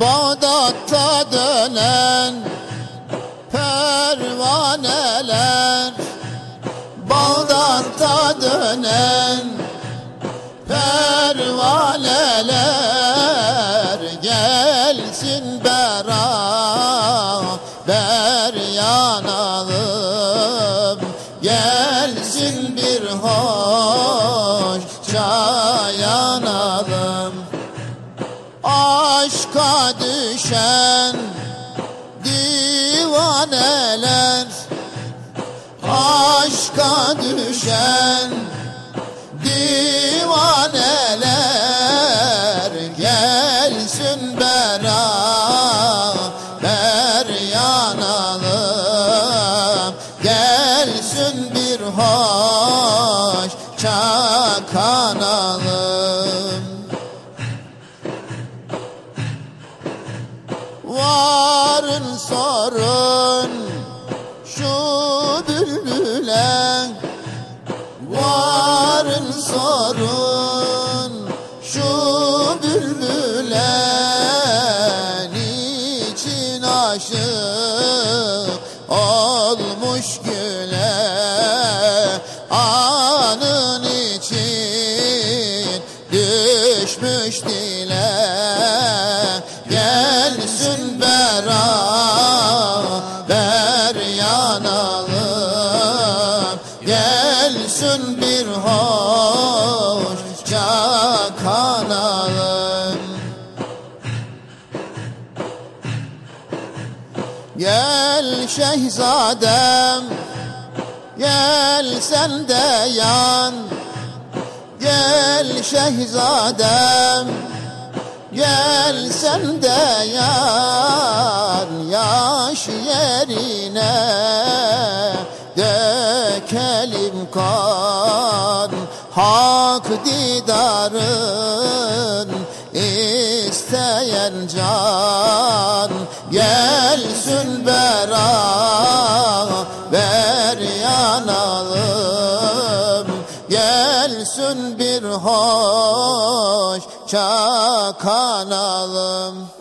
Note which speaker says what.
Speaker 1: Bağdat'ta dönen pervaneler Bağdat'ta dönen pervaneler Gelsin beraber yanalım Gelsin bir hoşça yanalım düşen divaneler Aşka düşen divaneler Gelsin beraber yanalım. Gelsin bir hoşça kanalım Varın sorun şu bülbüle. Varın sorun şu bülbüle. Niçin aşık olmuş güle? Anın için düşmüş dile beraber yanalım Gelsin bir hoşça kanalım Gel şehzadem Gel sen de yan. Gel şehzadem Gel sen de yan Yaş yerine Dökelim kan. Hak didarın isteyen can. Gelsin beraber yanalım. Gelsin bir hoşça kanalım